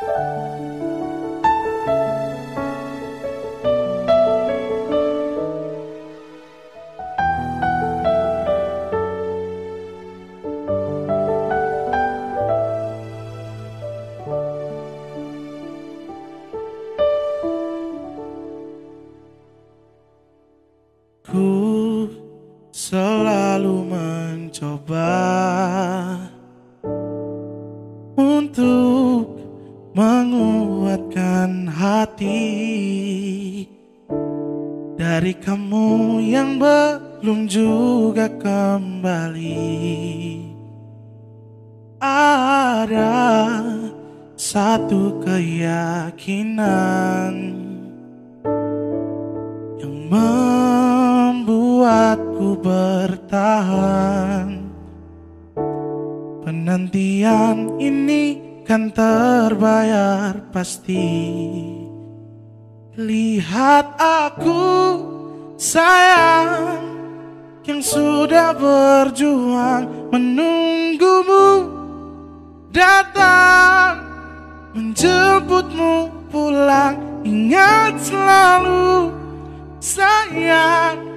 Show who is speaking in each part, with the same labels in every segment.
Speaker 1: Ku selalu mencoba menguatkan hati dari kamu yang belum juga kembali. Ada satu keyakinan yang membuatku bertahan. Penantian ini kan terbayar pasti. Lihat aku sayang yang sudah berjuang menunggumu datang menjemputmu pulang. Ingat selalu sayang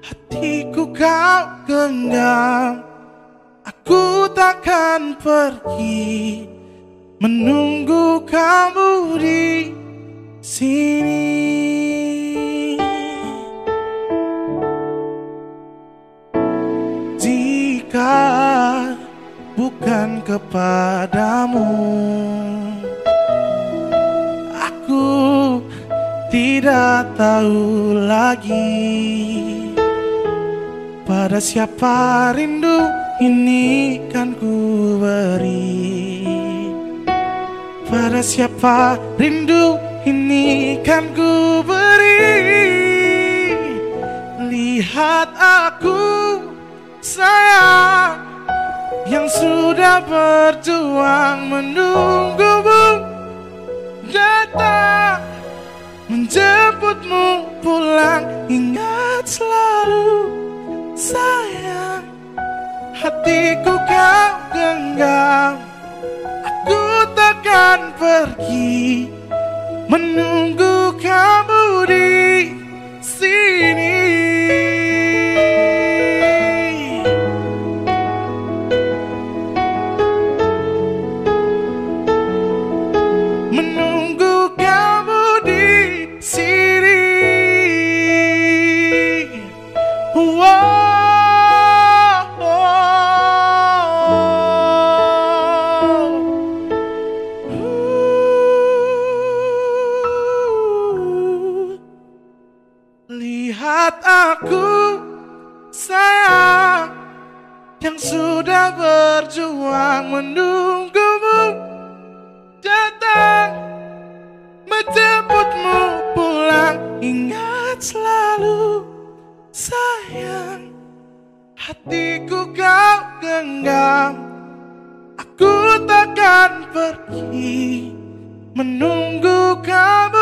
Speaker 1: hatiku kau genggam. Aku takkan pergi menunggu kamu di sini. Jika bukan kepadamu Aku tidak tahu lagi Pada siapa rindu ini kan ku Pada siapa rindu ini kan ku beri. Lihat aku sayang yang sudah berjuang menunggumu datang menjemputmu pulang. Ingat selalu sayang hatiku kau genggam pergi menunggu kamu di sini menunggu kamu di sini. Wow. Lihat aku sayang yang sudah berjuang menunggumu datang menjemputmu pulang. Ingat selalu sayang hatiku kau genggam. Aku takkan pergi menunggu kamu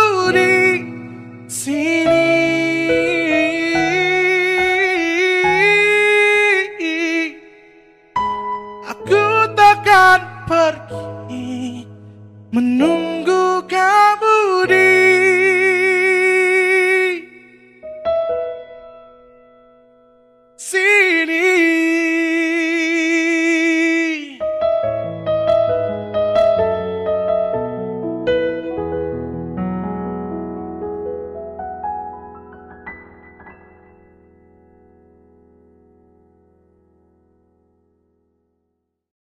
Speaker 1: parque